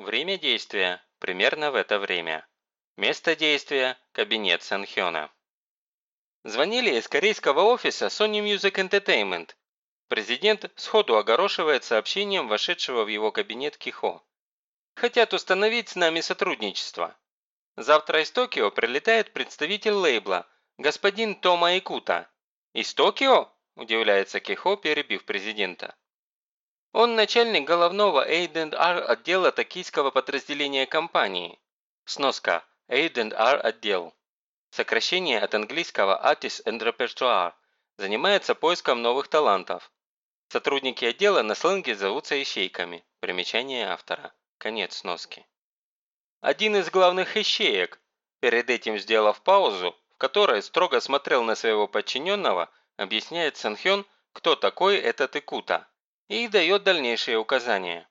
Время действия – примерно в это время. Место действия – кабинет Санхёна. Звонили из корейского офиса Sony Music Entertainment. Президент сходу огорошивает сообщением вошедшего в его кабинет Кихо. Хотят установить с нами сотрудничество. Завтра из Токио прилетает представитель лейбла, господин Тома Икута. Из Токио? Удивляется Кихо, перебив президента. Он начальник головного A&R отдела токийского подразделения компании. Сноска. A&R отдел. Сокращение от английского Artist and Repertoire. Занимается поиском новых талантов. Сотрудники отдела на сленге зовутся ищейками. Примечание автора. Конец сноски. Один из главных ищеек, перед этим сделав паузу, в которой строго смотрел на своего подчиненного, объясняет Санхён, кто такой этот Икута и дает дальнейшие указания.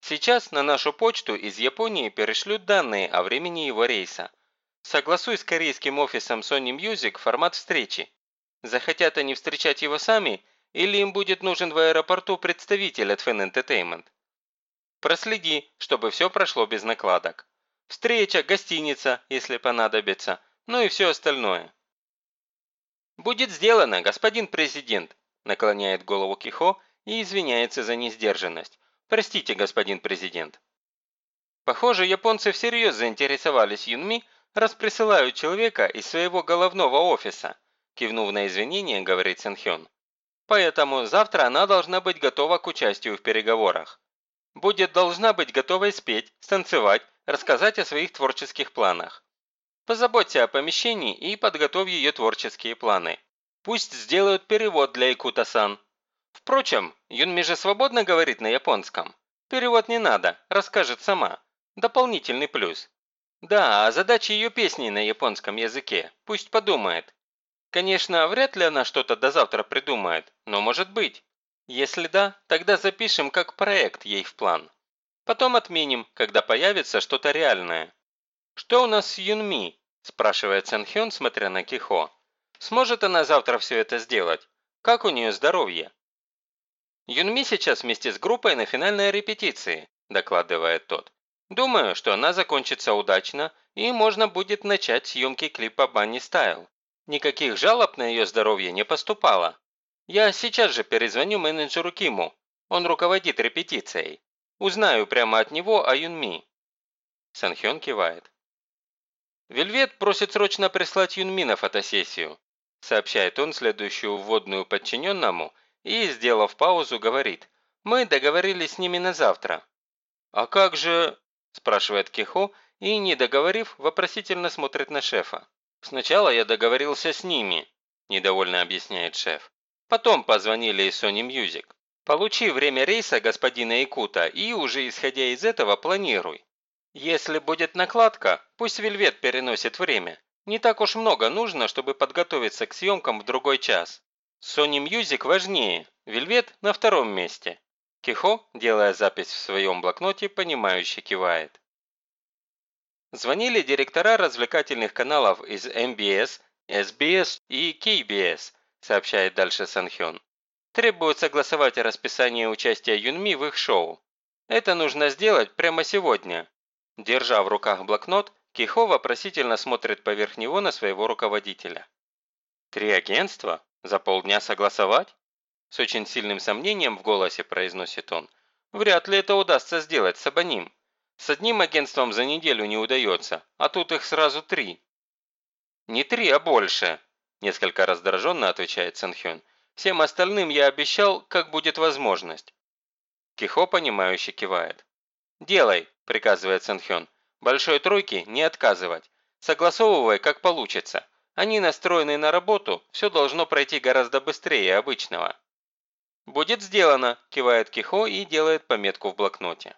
Сейчас на нашу почту из Японии перешлют данные о времени его рейса. Согласуй с корейским офисом Sony Music формат встречи. Захотят они встречать его сами, или им будет нужен в аэропорту представитель от Fan Entertainment. Проследи, чтобы все прошло без накладок. Встреча, гостиница, если понадобится, ну и все остальное. «Будет сделано, господин президент», наклоняет голову Кихо и извиняется за несдержанность. «Простите, господин президент». Похоже, японцы всерьез заинтересовались Юнми, раз присылают человека из своего головного офиса, кивнув на извинения, говорит Сэнхён. Поэтому завтра она должна быть готова к участию в переговорах. Будет должна быть готовой спеть, станцевать, рассказать о своих творческих планах. Позаботься о помещении и подготовь ее творческие планы. Пусть сделают перевод для Икута-сан, Впрочем, Юнми же свободно говорит на японском. Перевод не надо, расскажет сама. Дополнительный плюс. Да, а задача ее песни на японском языке. Пусть подумает. Конечно, вряд ли она что-то до завтра придумает, но может быть. Если да, тогда запишем как проект ей в план. Потом отменим, когда появится что-то реальное. «Что у нас с Юнми?» – спрашивает Сэн Хён, смотря на Кихо. «Сможет она завтра все это сделать? Как у нее здоровье?» «Юнми сейчас вместе с группой на финальной репетиции», – докладывает тот. «Думаю, что она закончится удачно, и можно будет начать съемки клипа «Банни Стайл». Никаких жалоб на ее здоровье не поступало. Я сейчас же перезвоню менеджеру Киму. Он руководит репетицией. Узнаю прямо от него о Юнми». Санхён кивает. «Вельвет просит срочно прислать Юнми на фотосессию», сообщает он следующую вводную подчиненному – и, сделав паузу, говорит «Мы договорились с ними на завтра». «А как же...» – спрашивает Кихо и, не договорив, вопросительно смотрит на шефа. «Сначала я договорился с ними», – недовольно объясняет шеф. «Потом позвонили из Sony Music. Получи время рейса господина Икута и уже исходя из этого планируй. Если будет накладка, пусть Вельвет переносит время. Не так уж много нужно, чтобы подготовиться к съемкам в другой час. Sony Music важнее, Вельвет на втором месте. Кихо, делая запись в своем блокноте, понимающе кивает. Звонили директора развлекательных каналов из MBS, SBS и KBS, сообщает дальше Санхён. Требуют согласовать расписание участия Юнми в их шоу. Это нужно сделать прямо сегодня. Держа в руках блокнот, Кихо вопросительно смотрит поверх него на своего руководителя. Три агентства? За полдня согласовать? С очень сильным сомнением в голосе произносит он. Вряд ли это удастся сделать с Абоним. С одним агентством за неделю не удается, а тут их сразу три. Не три, а больше, несколько раздраженно отвечает Санхён. Всем остальным я обещал, как будет возможность. Кихо, понимающе кивает. «Делай», – приказывает Санхён. «Большой тройке не отказывать. Согласовывай, как получится. Они настроены на работу, все должно пройти гораздо быстрее обычного. «Будет сделано», – кивает Кихо и делает пометку в блокноте.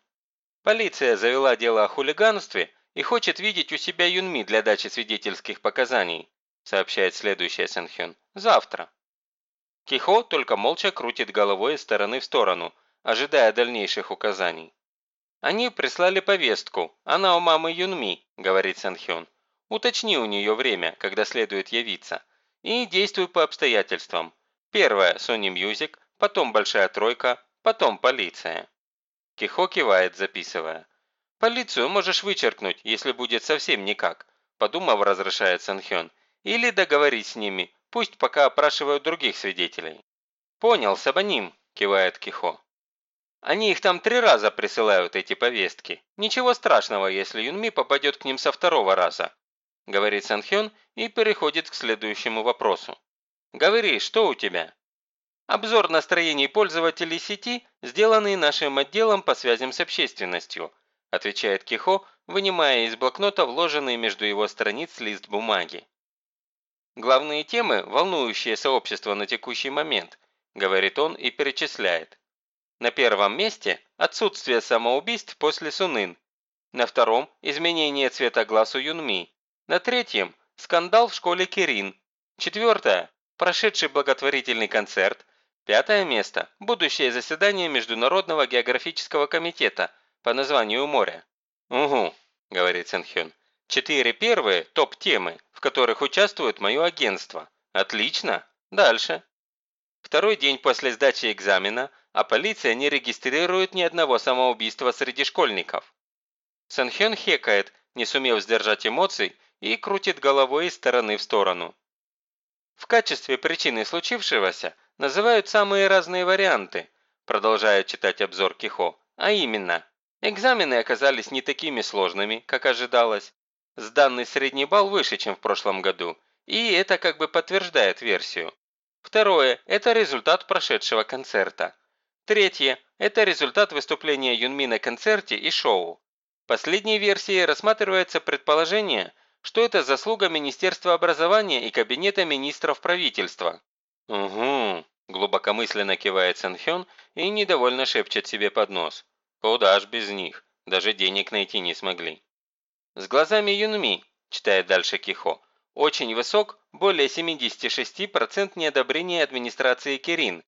Полиция завела дело о хулиганстве и хочет видеть у себя Юнми для дачи свидетельских показаний, сообщает следующая Сэнхён. Завтра. Кихо только молча крутит головой из стороны в сторону, ожидая дальнейших указаний. «Они прислали повестку. Она у мамы Юнми», – говорит Сэнхён. Уточни у нее время, когда следует явиться. И действуй по обстоятельствам. Первое – Sony Music, потом Большая Тройка, потом полиция. Кихо кивает, записывая. Полицию можешь вычеркнуть, если будет совсем никак, подумав, разрешает Санхён. Или договорить с ними, пусть пока опрашивают других свидетелей. Понял, Сабаним, кивает Кихо. Они их там три раза присылают, эти повестки. Ничего страшного, если Юнми попадет к ним со второго раза, говорит Санхён и переходит к следующему вопросу. Говори, что у тебя? Обзор настроений пользователей сети, сделанный нашим отделом по связям с общественностью, отвечает Кихо, вынимая из блокнота вложенный между его страниц лист бумаги. Главные темы, волнующие сообщество на текущий момент, говорит он и перечисляет. На первом месте – отсутствие самоубийств после Сунын. На втором – изменение цвета глаз у Юнми. На третьем – скандал в школе Кирин. Четвертое – прошедший благотворительный концерт. Пятое место – будущее заседание Международного географического комитета по названию моря. «Угу», – говорит Сэнхён. «Четыре первые – топ-темы, в которых участвует мое агентство. Отлично. Дальше». Второй день после сдачи экзамена, а полиция не регистрирует ни одного самоубийства среди школьников. Сэнхён хекает, не сумев сдержать эмоций, и крутит головой из стороны в сторону. В качестве причины случившегося называют самые разные варианты, продолжая читать обзор Кихо, а именно, экзамены оказались не такими сложными, как ожидалось, сданный средний балл выше, чем в прошлом году, и это как бы подтверждает версию. Второе – это результат прошедшего концерта. Третье – это результат выступления Юнми на концерте и шоу. В последней версии рассматривается предположение, что это заслуга Министерства образования и Кабинета министров правительства. «Угу», – глубокомысленно кивает Сэнхён и недовольно шепчет себе под нос. «Куда ж без них? Даже денег найти не смогли». «С глазами Юнми», – читает дальше Кихо, – «очень высок, более 76% неодобрения администрации Кирин.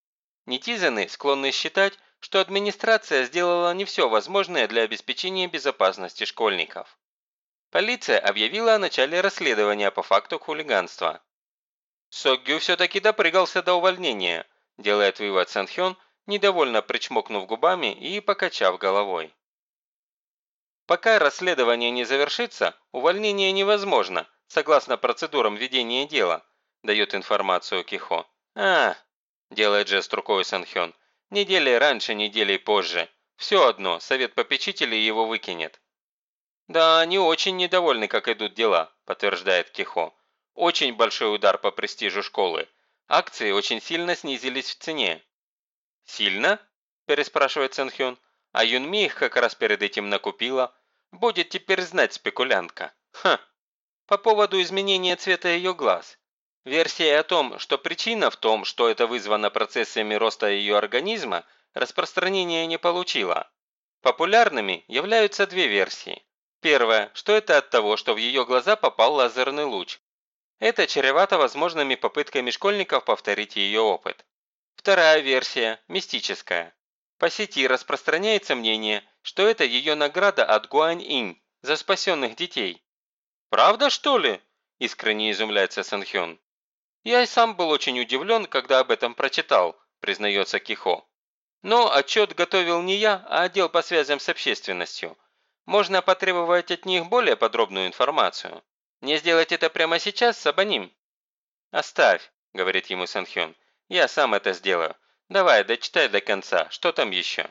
Нетизаны склонны считать, что администрация сделала не все возможное для обеспечения безопасности школьников. Полиция объявила о начале расследования по факту хулиганства. Сокгю все-таки допрыгался до увольнения, делает вывод Санхён, недовольно причмокнув губами и покачав головой. Пока расследование не завершится, увольнение невозможно, согласно процедурам ведения дела, дает информацию Кихо. А, делает жест рукой Санхён, недели раньше, недели позже. Все одно, совет попечителей его выкинет. «Да, они очень недовольны, как идут дела», – подтверждает Кихо. «Очень большой удар по престижу школы. Акции очень сильно снизились в цене». «Сильно?» – переспрашивает Сэнхён. «А Юнми их как раз перед этим накупила. Будет теперь знать спекулянтка. Ха!» По поводу изменения цвета ее глаз. Версия о том, что причина в том, что это вызвано процессами роста ее организма, распространения не получила. Популярными являются две версии. Первое, что это от того, что в ее глаза попал лазерный луч. Это чревато возможными попытками школьников повторить ее опыт. Вторая версия, мистическая. По сети распространяется мнение, что это ее награда от Гуань-Инь за спасенных детей. «Правда, что ли?» – искренне изумляется Сэнхён. «Я и сам был очень удивлен, когда об этом прочитал», – признается Кихо. «Но отчет готовил не я, а отдел по связям с общественностью. Можно потребовать от них более подробную информацию. Не сделать это прямо сейчас, Сабаним?» «Оставь», – говорит ему Санхён. «Я сам это сделаю. Давай, дочитай до конца. Что там еще?»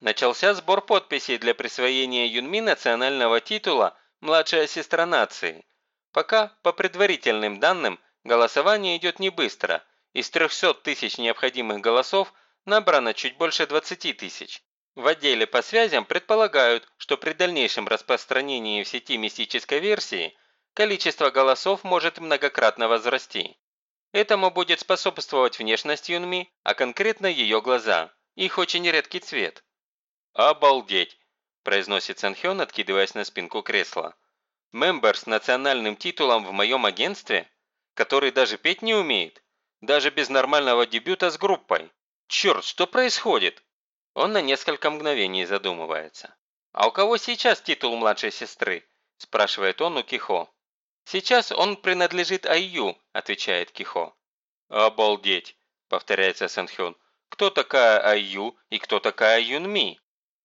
Начался сбор подписей для присвоения Юнми национального титула «Младшая сестра нации». Пока, по предварительным данным, голосование идет не быстро. Из 300 тысяч необходимых голосов набрано чуть больше 20 тысяч. В отделе по связям предполагают, что при дальнейшем распространении в сети мистической версии количество голосов может многократно возрасти. Этому будет способствовать внешность Юнми, а конкретно ее глаза. Их очень редкий цвет. «Обалдеть!» – произносит Санхён, откидываясь на спинку кресла. «Мембер с национальным титулом в моем агентстве? Который даже петь не умеет? Даже без нормального дебюта с группой? Черт, что происходит?» Он на несколько мгновений задумывается. «А у кого сейчас титул младшей сестры?» – спрашивает он у Кихо. «Сейчас он принадлежит Айю», – отвечает Кихо. «Обалдеть!» – повторяется Сэнхён. «Кто такая Айю и кто такая Юнми?»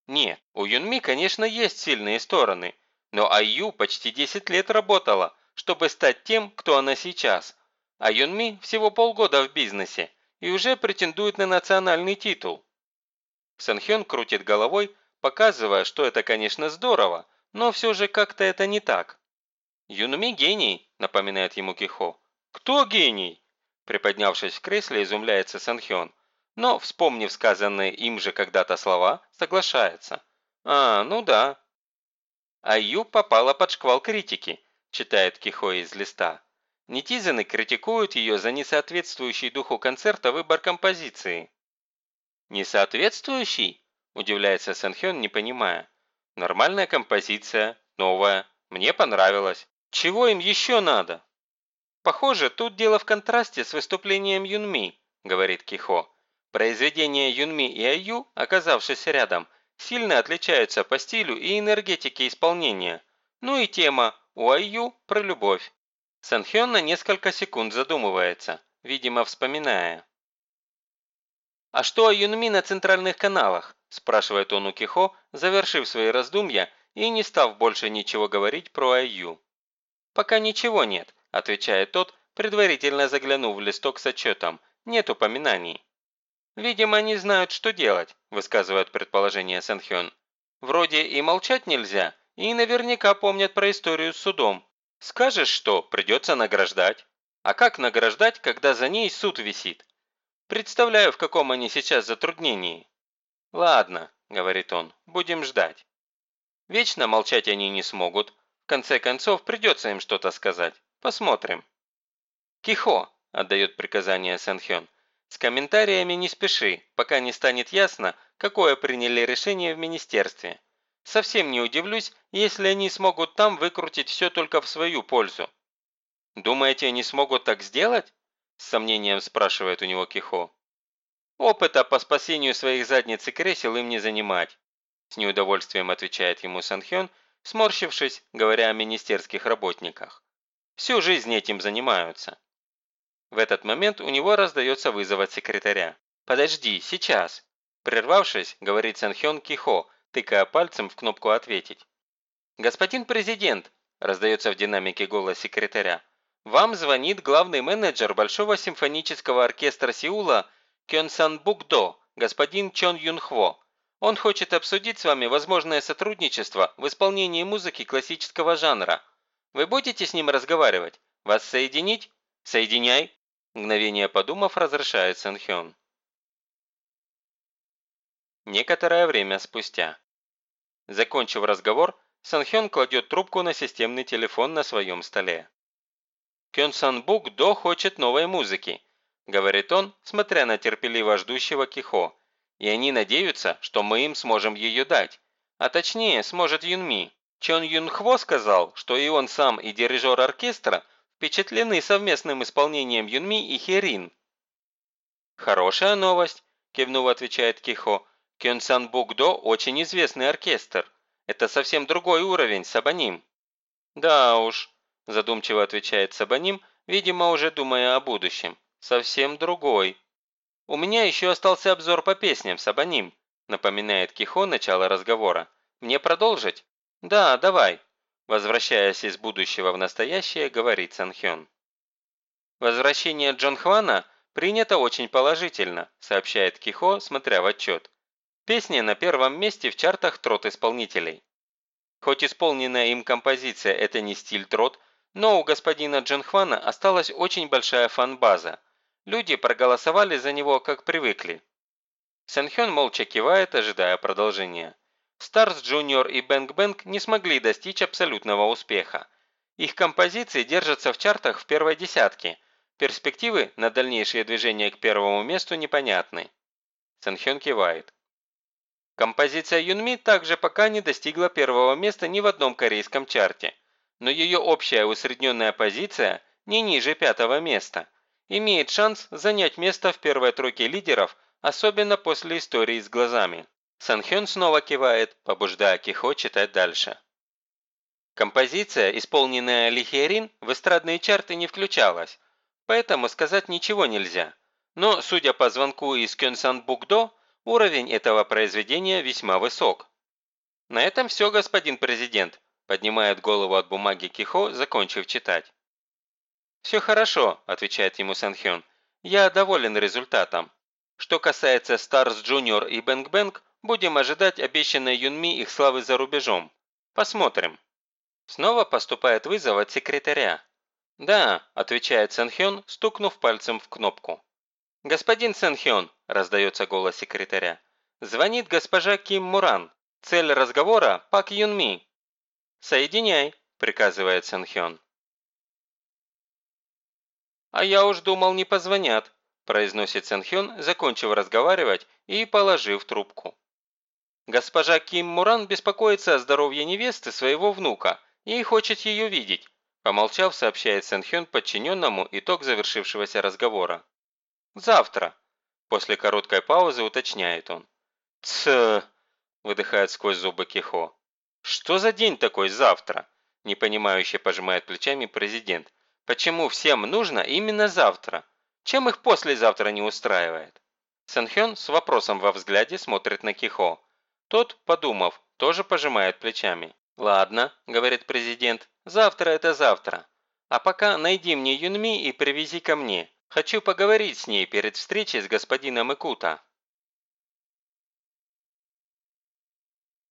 Нет, у Юнми, конечно, есть сильные стороны, но Айю почти 10 лет работала, чтобы стать тем, кто она сейчас. А Юнми всего полгода в бизнесе и уже претендует на национальный титул. Санхён крутит головой, показывая, что это, конечно, здорово, но все же как-то это не так. «Юнми гений», – напоминает ему Кихо. «Кто гений?» Приподнявшись в кресле, изумляется Санхён. Но, вспомнив сказанные им же когда-то слова, соглашается. «А, ну да». Аю попала под шквал критики, читает Кихо из листа. Нетизаны критикуют ее за несоответствующий духу концерта выбор композиции. «Несоответствующий?» – удивляется Санхён, не понимая. «Нормальная композиция, новая, мне понравилось. Чего им еще надо?» «Похоже, тут дело в контрасте с выступлением Юнми», – говорит Кихо. Произведения Юнми и Аю, оказавшись рядом, сильно отличаются по стилю и энергетике исполнения. Ну и тема у Аю про любовь. Санхён на несколько секунд задумывается, видимо, вспоминая. «А что о Юнми на центральных каналах?» – спрашивает он у Кихо, завершив свои раздумья и не став больше ничего говорить про Аю. «Пока ничего нет», – отвечает тот, предварительно заглянув в листок с отчетом. «Нет упоминаний». «Видимо, они знают, что делать», – высказывает предположение Сэнхён. «Вроде и молчать нельзя, и наверняка помнят про историю с судом. Скажешь что, придется награждать. А как награждать, когда за ней суд висит? Представляю, в каком они сейчас затруднении». «Ладно», – говорит он, – «будем ждать». Вечно молчать они не смогут. В конце концов, придется им что-то сказать. Посмотрим. «Кихо», – отдает приказание Сэнхён, – с комментариями не спеши, пока не станет ясно, какое приняли решение в министерстве. Совсем не удивлюсь, если они смогут там выкрутить все только в свою пользу. «Думаете, они смогут так сделать?» С сомнением спрашивает у него Кихо. «Опыта по спасению своих задниц и кресел им не занимать», с неудовольствием отвечает ему Санхён, сморщившись, говоря о министерских работниках. «Всю жизнь этим занимаются». В этот момент у него раздается вызов от секретаря. «Подожди, сейчас!» Прервавшись, говорит Санхён Кихо, тыкая пальцем в кнопку «Ответить». «Господин президент!» – раздается в динамике голос секретаря. «Вам звонит главный менеджер Большого симфонического оркестра Сеула Кёнсан Букдо, господин Чон Юн Хво. Он хочет обсудить с вами возможное сотрудничество в исполнении музыки классического жанра. Вы будете с ним разговаривать? Вас соединить? Соединяй!» Мгновение подумав, разрешает Сэнхён. Некоторое время спустя. Закончив разговор, Санхён кладет трубку на системный телефон на своем столе. «Кён Санбук До хочет новой музыки», – говорит он, смотря на терпеливо ждущего Кихо. «И они надеются, что мы им сможем ее дать. А точнее, сможет Юнми. Чон Юн Хво сказал, что и он сам, и дирижер оркестра впечатлены совместным исполнением Юнми и Херин. «Хорошая новость», – кивнув отвечает Кихо. «Кёнсан Букдо – очень известный оркестр. Это совсем другой уровень, Сабаним». «Да уж», – задумчиво отвечает Сабаним, видимо, уже думая о будущем. «Совсем другой». «У меня еще остался обзор по песням, Сабаним», – напоминает Кихо начало разговора. «Мне продолжить?» «Да, давай», Возвращаясь из будущего в настоящее, говорит Санхён. Возвращение Джон Хвана принято очень положительно, сообщает Кихо, смотря в отчет. Песня на первом месте в чартах трот-исполнителей. Хоть исполненная им композиция – это не стиль трот, но у господина Джон Хвана осталась очень большая фан-база. Люди проголосовали за него, как привыкли. Сэнхён молча кивает, ожидая продолжения. Stars Junior и Bang Bang не смогли достичь абсолютного успеха. Их композиции держатся в чартах в первой десятке. Перспективы на дальнейшее движение к первому месту непонятны. Сэнхён кивает. Композиция Юнми также пока не достигла первого места ни в одном корейском чарте, но ее общая усредненная позиция не ниже пятого места. Имеет шанс занять место в первой тройке лидеров, особенно после истории с глазами. Санхён снова кивает, побуждая Кихо читать дальше. Композиция, исполненная Лихерин, в эстрадные чарты не включалась, поэтому сказать ничего нельзя. Но, судя по звонку из Кёнсан Букдо, уровень этого произведения весьма высок. «На этом все, господин президент», – поднимает голову от бумаги Кихо, закончив читать. «Все хорошо», – отвечает ему Санхён. «Я доволен результатом. Что касается Stars Junior и Bang Bang, будем ожидать обещанной Юнми их славы за рубежом. Посмотрим». Снова поступает вызов от секретаря. «Да», – отвечает Санхён, стукнув пальцем в кнопку. «Господин Санхён», – раздается голос секретаря, – «звонит госпожа Ким Муран. Цель разговора – Пак Юнми». «Соединяй», – приказывает Санхён. «А я уж думал, не позвонят», – произносит Санхён, закончив разговаривать и положив трубку. Госпожа Ким Муран беспокоится о здоровье невесты своего внука и хочет ее видеть, помолчав, сообщает Санхён подчиненному итог завершившегося разговора. «Завтра», – после короткой паузы уточняет он. «Ц...» – выдыхает сквозь зубы Кихо. «Что за день такой завтра?» – непонимающе пожимает плечами президент. Почему всем нужно именно завтра? Чем их послезавтра не устраивает? Сэнхён с вопросом во взгляде смотрит на Кихо. Тот, подумав, тоже пожимает плечами. «Ладно», – говорит президент, – «завтра это завтра. А пока найди мне Юнми и привези ко мне. Хочу поговорить с ней перед встречей с господином Икута».